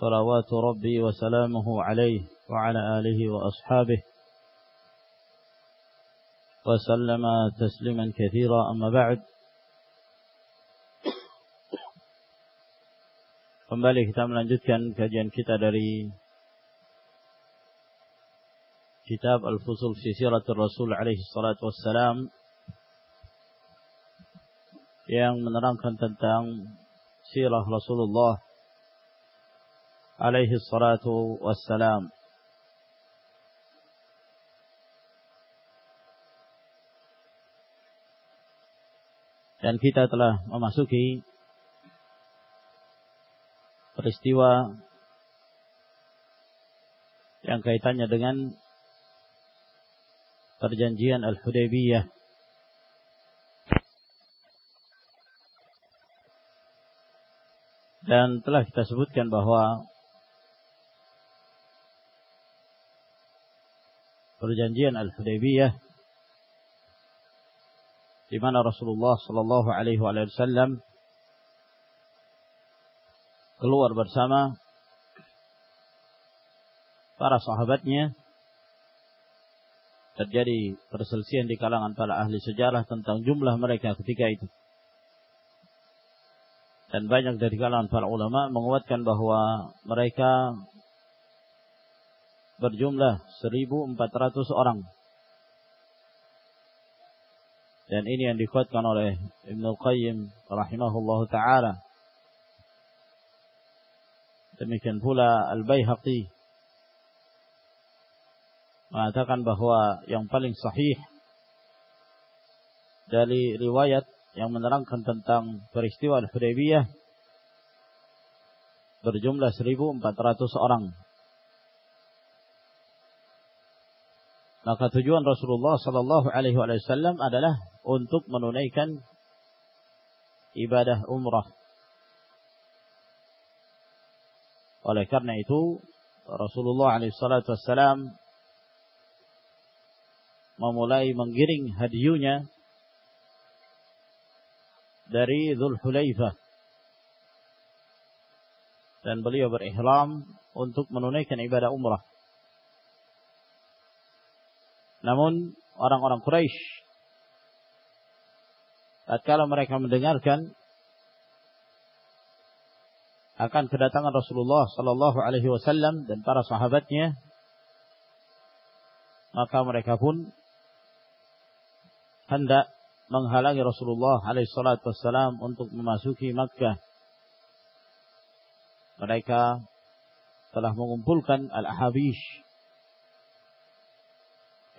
صلوات ربي وسلامه عليه وعلى آله وأصحابه وسلم تسليما كثيرا أما بعد Kembali kita melanjutkan kajian kita dari kitab Al-Fusul fi Siratul Rasul alaihi salatu wassalam yang menerangkan tentang sirah Rasulullah alaihi salatu wassalam. Dan kita telah memasuki peristiwa yang kaitannya dengan perjanjian Al-Hudaybiyah dan telah kita sebutkan bahwa perjanjian Al-Hudaybiyah di mana Rasulullah sallallahu alaihi wasallam keluar bersama para sahabatnya terjadi perselisihan di kalangan para ahli sejarah tentang jumlah mereka ketika itu. Dan banyak dari kalangan para ulama menguatkan bahwa mereka berjumlah 1400 orang. Dan ini yang dikuatkan oleh Ibnu Qayyim rahimahullah taala Demikian pula Al-Baihaqi mengatakan bahwa yang paling sahih dari riwayat yang menerangkan tentang peristiwa Al-Hudaybiyah berjumlah 1400 orang. Maka tujuan Rasulullah sallallahu alaihi wasallam adalah untuk menunaikan ibadah umrah Oleh karena itu Rasulullah SAW memulai menggiring hadiyunya dari Dhul Hulaifah dan beliau berihram untuk menunaikan ibadah umrah. Namun orang-orang Quraisy tatkala mereka mendengarkan akan kedatangan Rasulullah sallallahu alaihi wasallam dan para sahabatnya maka mereka pun hendak menghalangi Rasulullah alaihi salatu wasallam untuk memasuki Makkah. Mereka telah mengumpulkan al-ahabish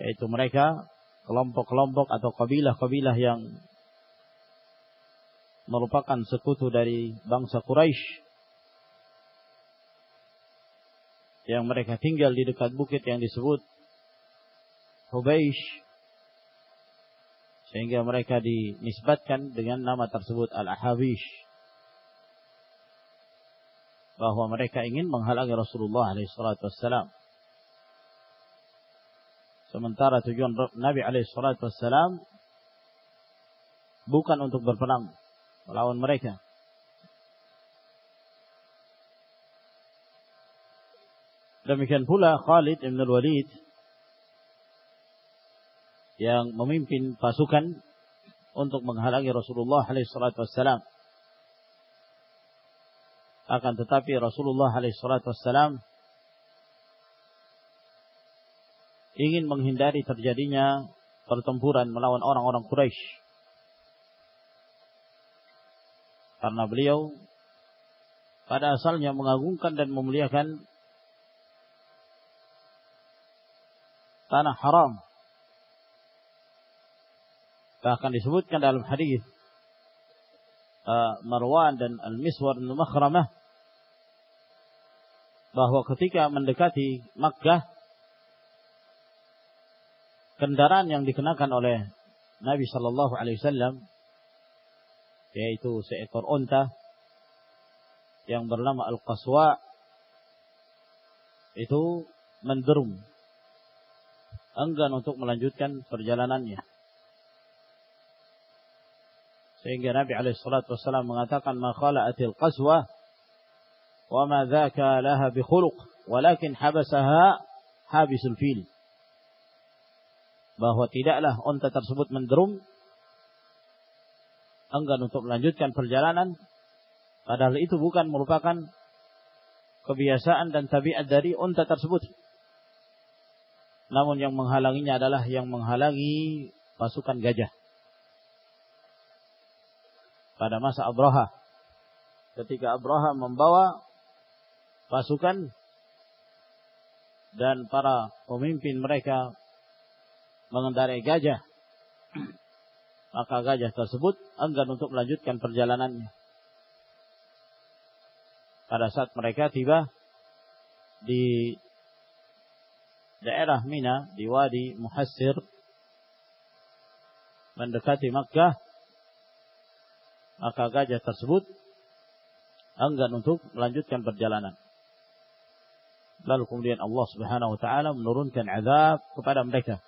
yaitu mereka kelompok-kelompok atau kabilah-kabilah yang merupakan sekutu dari bangsa Quraisy yang mereka tinggal di dekat bukit yang disebut Hubeish sehingga mereka dinisbatkan dengan nama tersebut Al-Ahabish bahwa mereka ingin menghalangi Rasulullah SAW. Sementara tujuan Nabi SAW bukan untuk berperang melawan mereka, Demikian pula Khalid bin Walid yang memimpin pasukan untuk menghalangi Rasulullah SAW. Akan tetapi Rasulullah SAW ingin menghindari terjadinya pertempuran melawan orang-orang Quraisy. Karena beliau pada asalnya mengagungkan dan memuliakan tanah haram. Bahkan disebutkan dalam hadis uh, Marwan dan Al-Miswar bin Makhramah bahwa ketika mendekati Makkah kendaraan yang dikenakan oleh Nabi Shallallahu Alaihi Wasallam yaitu seekor onta yang bernama Al-Qaswa itu menderum enggan untuk melanjutkan perjalanannya. Sehingga Nabi alaihi wasallam mengatakan ma khala'atil qaswa wa ma dzaka laha bi khuluq walakin habasaha habisul fil bahwa tidaklah unta tersebut menderum enggan untuk melanjutkan perjalanan padahal itu bukan merupakan kebiasaan dan tabiat dari unta tersebut namun yang menghalanginya adalah yang menghalangi pasukan gajah pada masa Abraha. Ketika Abraha membawa pasukan dan para pemimpin mereka mengendarai gajah. Maka gajah tersebut enggan untuk melanjutkan perjalanannya. Pada saat mereka tiba di daerah Mina, di Wadi Muhassir, mendekati Makkah, maka gajah tersebut enggan untuk melanjutkan perjalanan. Lalu kemudian Allah Subhanahu wa taala menurunkan azab kepada mereka.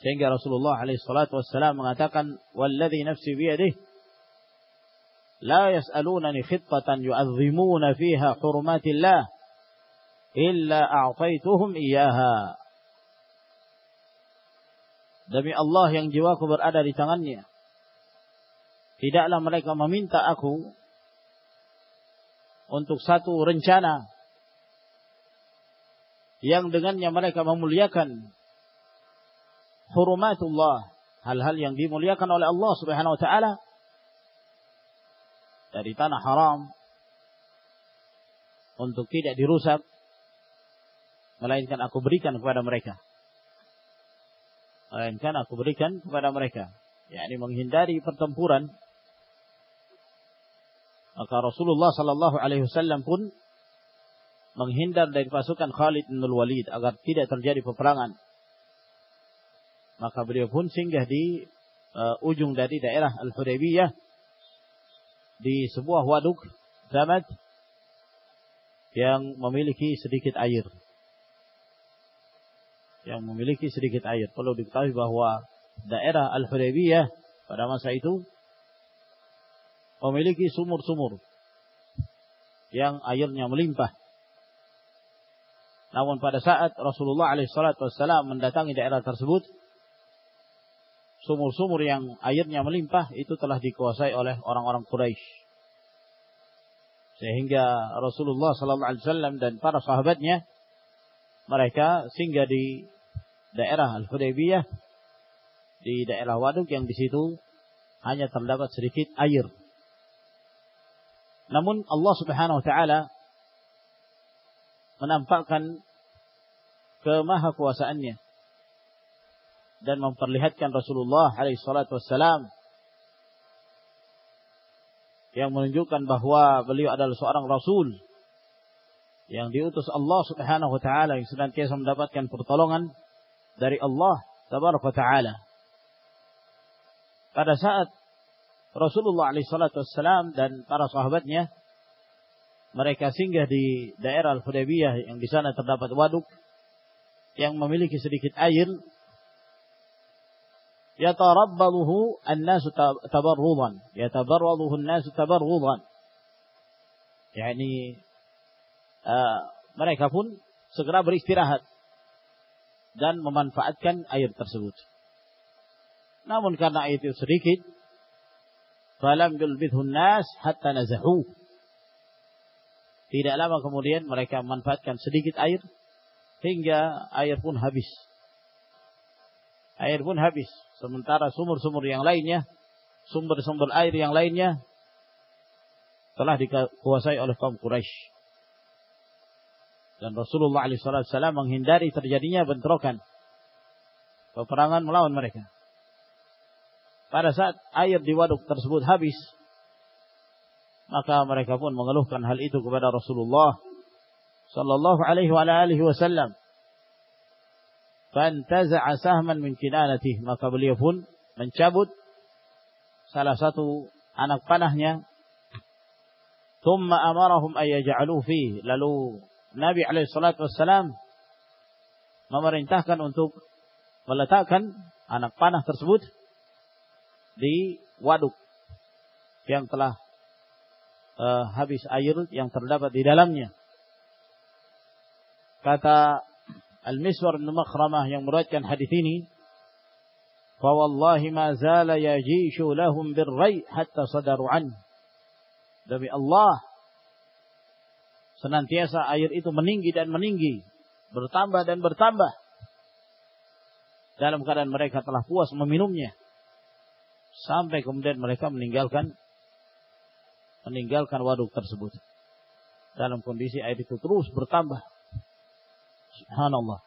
Sehingga Rasulullah wassalam mengatakan, "Walladzi nafsi biyadihi la yas'alunani khittatan yu'azzimuna fiha hurumatillah illa a'taituhum iyyaha." Demi Allah yang jiwaku berada di tangannya, Tidaklah mereka meminta aku untuk satu rencana yang dengannya mereka memuliakan hurumatullah, hal-hal yang dimuliakan oleh Allah Subhanahu wa taala. Dari tanah haram. Untuk tidak dirusak. Melainkan aku berikan kepada mereka. Melainkan aku berikan kepada mereka. Yakni menghindari pertempuran. Maka Rasulullah sallallahu alaihi wasallam pun menghindar dari pasukan Khalid bin Walid agar tidak terjadi peperangan. Maka beliau pun singgah di uh, ujung dari daerah Al-Hudaybiyah di sebuah waduk Zamad yang memiliki sedikit air. Yang memiliki sedikit air. Perlu diketahui bahwa daerah Al-Hudaybiyah pada masa itu memiliki sumur-sumur yang airnya melimpah. Namun pada saat Rasulullah SAW mendatangi daerah tersebut, sumur-sumur yang airnya melimpah itu telah dikuasai oleh orang-orang Quraisy. Sehingga Rasulullah SAW dan para sahabatnya mereka singgah di daerah Al-Hudaybiyah di daerah waduk yang di situ hanya terdapat sedikit air namun Allah Subhanahu wa taala menampakkan kemahakuasaannya dan memperlihatkan Rasulullah alaihi salatu wassalam yang menunjukkan bahwa beliau adalah seorang rasul yang diutus Allah Subhanahu wa taala yang senantiasa mendapatkan pertolongan dari Allah tabaraka taala. Pada saat Rasulullah SAW dan para sahabatnya mereka singgah di daerah Al-Hudaybiyah yang di sana terdapat waduk yang memiliki sedikit air yatarabbaluhu an-nasu tabarrudan yatabarraduhu an-nasu tabarrudan yakni uh, mereka pun segera beristirahat dan memanfaatkan air tersebut namun karena air itu sedikit Falam yulbidhu nas hatta nazahu. Tidak lama kemudian mereka memanfaatkan sedikit air hingga air pun habis. Air pun habis. Sementara sumur-sumur yang lainnya, sumber-sumber air yang lainnya telah dikuasai oleh kaum Quraisy. Dan Rasulullah SAW menghindari terjadinya bentrokan. Peperangan melawan mereka pada saat air di waduk tersebut habis, Maka mereka pun mengeluhkan hal itu kepada Rasulullah sallallahu alaihi wasallam. Fantaza'a sahman min kinanatih, maka beliau pun mencabut salah satu anak panahnya. Thumma amarahum ay yaj'aluhu fi. Lalu Nabi alaihi salatu wassalam memerintahkan untuk meletakkan anak panah tersebut di waduk yang telah uh, habis air yang terdapat di dalamnya. Kata Al-Miswar bin Makhramah yang meriwayatkan hadis ini, "Fa wallahi ma zala yajishu lahum birrai hatta sadaru an." Demi Allah, senantiasa air itu meninggi dan meninggi, bertambah dan bertambah. Dalam keadaan mereka telah puas meminumnya. Sampai kemudian mereka meninggalkan meninggalkan waduk tersebut. Dalam kondisi air itu terus bertambah. Subhanallah.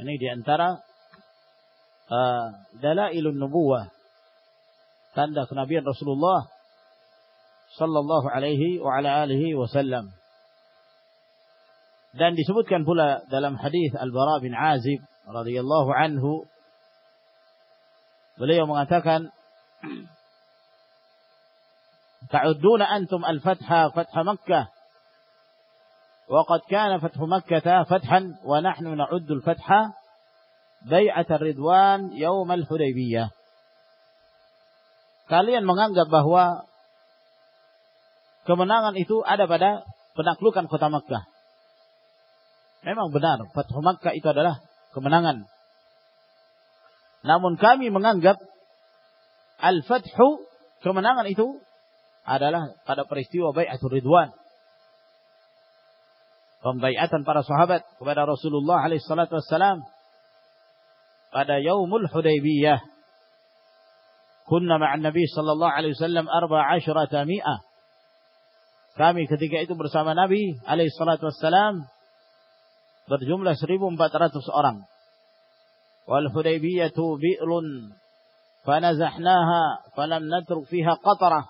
Ini diantara uh, dalailun nubuwah. Tanda kenabian Rasulullah sallallahu alaihi wa ala alihi wasallam. Dan disebutkan pula dalam hadis Al-Bara bin Azib radhiyallahu anhu beliau mengatakan تعدون أنتم الفتح فتح مكة وقد كان فتح مكة فتحا ونحن نعد الفتح بيعة الرضوان يوم الحديبية kalian menganggap bahwa kemenangan itu ada pada penaklukan kota Makkah. Memang benar, Fathu Makkah itu adalah kemenangan. Namun kami menganggap Al-Fathu kemenangan itu adalah pada peristiwa Bai'atul Ridwan. Pembaiatan para sahabat kepada Rasulullah alaihi salatu wassalam pada Yaumul Hudaybiyah. Kunna ma'an Nabi sallallahu alaihi wasallam 14 mi'ah. Kami ketika itu bersama Nabi alaihi salatu wassalam berjumlah 1400 orang. Wal Hudaybiyatu bi'run fanazahnaha falam natruk fiha qatarah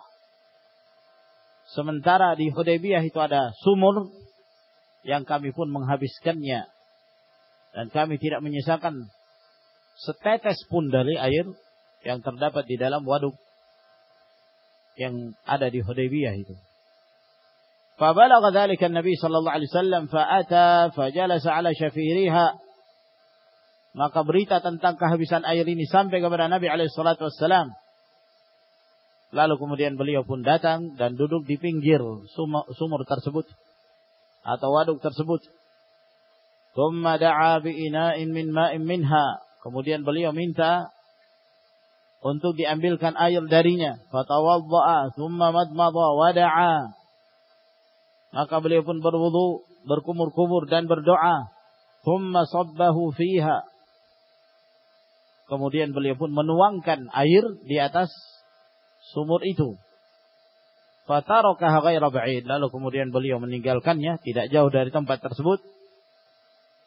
Sementara di Hudaybiyah itu ada sumur yang kami pun menghabiskannya. Dan kami tidak menyisakan setetes pun dari air yang terdapat di dalam waduk yang ada di Hudaybiyah itu. فبلغ ذلك النبي صلى الله عليه وسلم فأتى فجلس على شفيرها maka berita tentang kehabisan air ini sampai kepada Nabi alaihi salatu wassalam Lalu kemudian beliau pun datang dan duduk di pinggir sumur tersebut atau waduk tersebut. Thumma da'a ina'in min ma'in minha. Kemudian beliau minta untuk diambilkan air darinya. Fatawadda'a thumma madmadha wa da'a. Maka beliau pun berwudu, berkumur-kumur dan berdoa. Thumma sabbahu fiha. Kemudian beliau pun menuangkan air di atas sumur itu. Fatarakaha ghaira ba'id. Lalu kemudian beliau meninggalkannya tidak jauh dari tempat tersebut.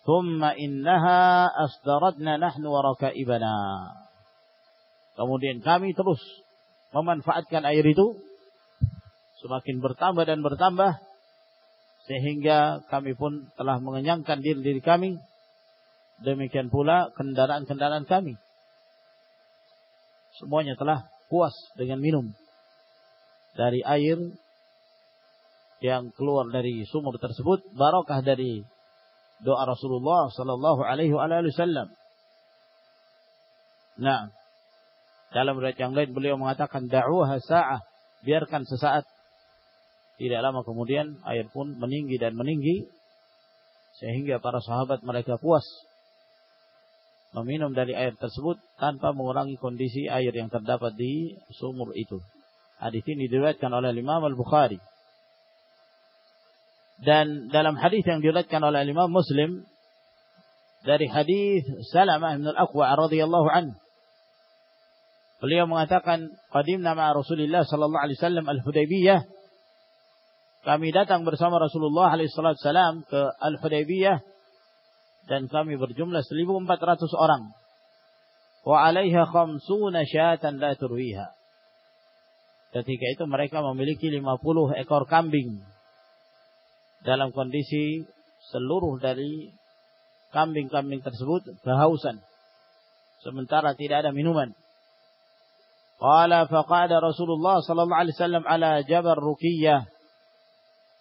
Thumma innaha asdaratna nahnu wa rakaibana. Kemudian kami terus memanfaatkan air itu semakin bertambah dan bertambah sehingga kami pun telah mengenyangkan diri diri kami demikian pula kendaraan-kendaraan kami semuanya telah puas dengan minum dari air yang keluar dari sumur tersebut barakah dari doa Rasulullah sallallahu alaihi wasallam. Nah, dalam riwayat yang lain beliau mengatakan da'uha sa'ah, biarkan sesaat. Tidak lama kemudian air pun meninggi dan meninggi sehingga para sahabat mereka puas meminum dari air tersebut tanpa mengurangi kondisi air yang terdapat di sumur itu. Hadis ini diriwayatkan oleh Imam Al-Bukhari. Dan dalam hadis yang diriwayatkan oleh Imam Muslim dari hadis Salamah bin Al-Aqwa radhiyallahu anhu Beliau mengatakan, "Qadimna ma'a Rasulillah sallallahu alaihi wasallam al-Hudaybiyah." Kami datang bersama Rasulullah alaihi wasallam ke Al-Hudaybiyah dan kami berjumlah 1400 orang. Wa 'alaiha khamsuna syatan la turwiha. Ketika itu mereka memiliki 50 ekor kambing. Dalam kondisi seluruh dari kambing-kambing tersebut kehausan. Sementara tidak ada minuman. Qala faqada Rasulullah sallallahu alaihi wasallam ala Jabal Ruqiyah.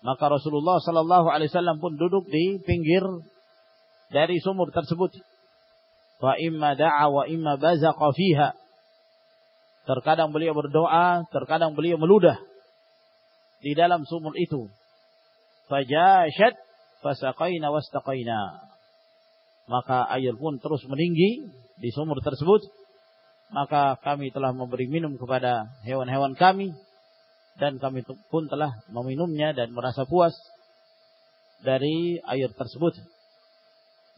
Maka Rasulullah sallallahu alaihi wasallam pun duduk di pinggir dari sumur tersebut. Wa imma da'a wa imma bazaqa fiha. Terkadang beliau berdoa, terkadang beliau meludah di dalam sumur itu. Fajashat fasaqaina wastaqaina. Maka air pun terus meninggi di sumur tersebut. Maka kami telah memberi minum kepada hewan-hewan kami dan kami pun telah meminumnya dan merasa puas dari air tersebut.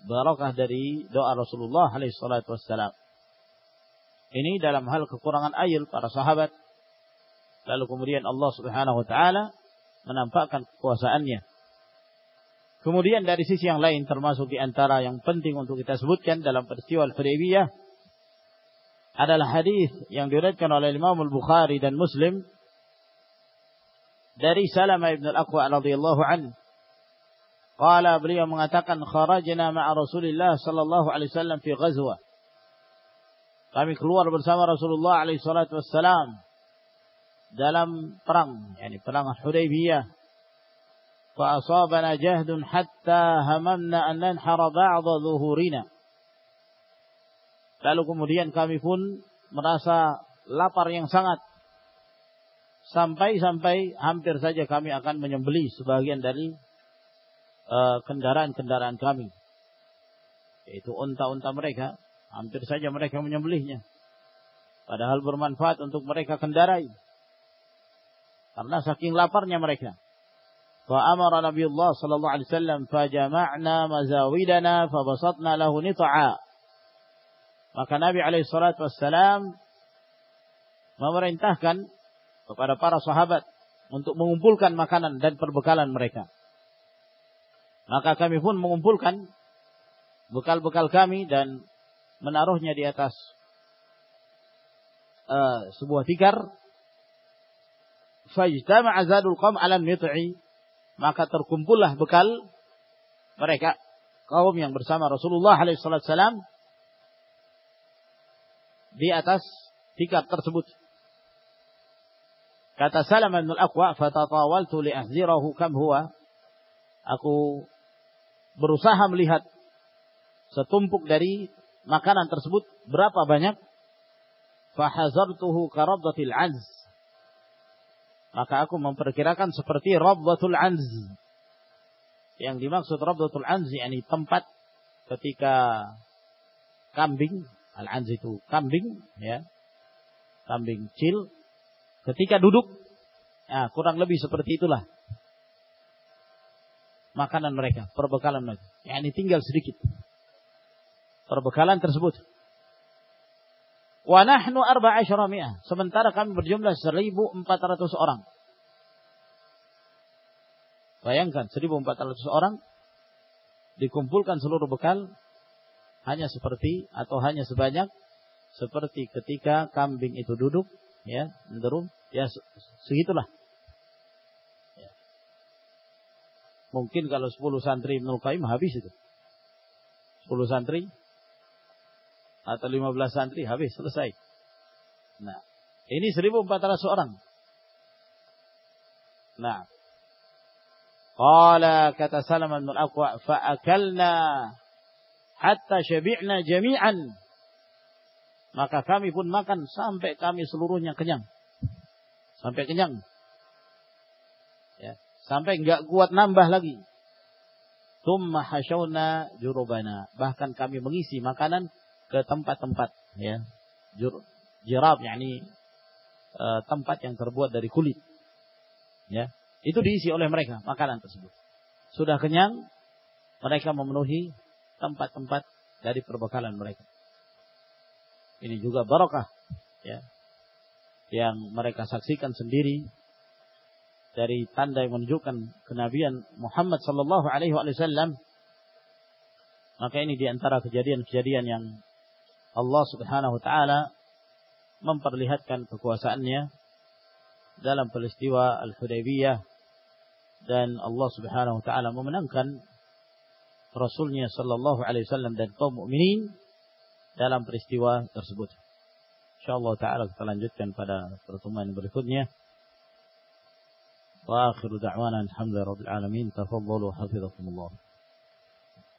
Barakah dari doa Rasulullah alaihi salatu. Ini dalam hal kekurangan air para sahabat. Lalu kemudian Allah Subhanahu wa taala menampakkan kekuasaannya. Kemudian dari sisi yang lain termasuk di antara yang penting untuk kita sebutkan dalam peristiwa Al-Hudaybiyah adalah hadis yang diriwayatkan oleh Imam Al-Bukhari dan Muslim dari Salamah bin Al-Aqwa radhiyallahu anhu. Qala beliau mengatakan kharajna ma'a Rasulillah sallallahu alaihi wasallam fi ghazwah. Kami keluar bersama Rasulullah alaihi salatu dalam perang, yakni perang Hudaybiyah. Fa asabana jahdun hatta hamamna an nanhara ba'dha dhuhurina. Lalu kemudian kami pun merasa lapar yang sangat sampai-sampai hampir saja kami akan menyembelih sebagian dari eh, kendaraan-kendaraan uh, kami yaitu unta-unta mereka Hampir saja mereka menyembelihnya. Padahal bermanfaat untuk mereka kendarai. Karena saking laparnya mereka. Amara Nabiullah sallallahu alaihi mazawidana fa basatna lahu nita'a. Maka Nabi alaihi salatu wassalam memerintahkan kepada para sahabat untuk mengumpulkan makanan dan perbekalan mereka. Maka kami pun mengumpulkan bekal-bekal kami dan menaruhnya di atas uh, sebuah tikar. Fajtama'a zadul qam 'ala mit'i maka terkumpullah bekal mereka kaum yang bersama Rasulullah alaihi salam di atas tikar tersebut. Kata Salam bin Al-Aqwa fatatawaltu li ahzirahu kam huwa. Aku berusaha melihat setumpuk dari makanan tersebut berapa banyak? Fahazartuhu karabdatil anz. Maka aku memperkirakan seperti rabdatul anz. Yang dimaksud rabdatul anz yakni tempat ketika kambing, al-anz itu kambing ya. Kambing kecil ketika duduk ya, kurang lebih seperti itulah makanan mereka, perbekalan mereka. yakni tinggal sedikit perbekalan tersebut. Wa nahnu arba'asyara mi'ah. Sementara kami berjumlah 1400 orang. Bayangkan 1400 orang dikumpulkan seluruh bekal hanya seperti atau hanya sebanyak seperti ketika kambing itu duduk ya cenderung ya segitulah ya. mungkin kalau 10 santri Ibnu Qayyim habis itu 10 santri atau 15 santri habis selesai. Nah, ini 1400 orang. Nah. Qala kata Salaman bin Aqwa fa'akalna hatta syabi'na jami'an. Maka kami pun makan sampai kami seluruhnya kenyang. Sampai kenyang. Ya, sampai enggak kuat nambah lagi. Tumma hasyawna jurubana. Bahkan kami mengisi makanan ke tempat-tempat ya. Jirab yakni uh, tempat yang terbuat dari kulit ya. Itu diisi oleh mereka makanan tersebut. Sudah kenyang mereka memenuhi tempat-tempat dari perbekalan mereka. Ini juga barokah ya yang mereka saksikan sendiri dari tanda yang menunjukkan kenabian Muhammad sallallahu alaihi wasallam. Maka ini di antara kejadian-kejadian yang Allah Subhanahu wa taala memperlihatkan kekuasaannya dalam peristiwa Al-Hudaybiyah dan Allah Subhanahu wa taala memenangkan Rasulnya sallallahu alaihi wasallam dan kaum mukminin dalam peristiwa tersebut. Insyaallah taala kita lanjutkan pada pertemuan berikutnya. Wa akhiru da'wana alhamdulillahi rabbil alamin. Tafadhalu hafizakumullah.